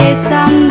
sesame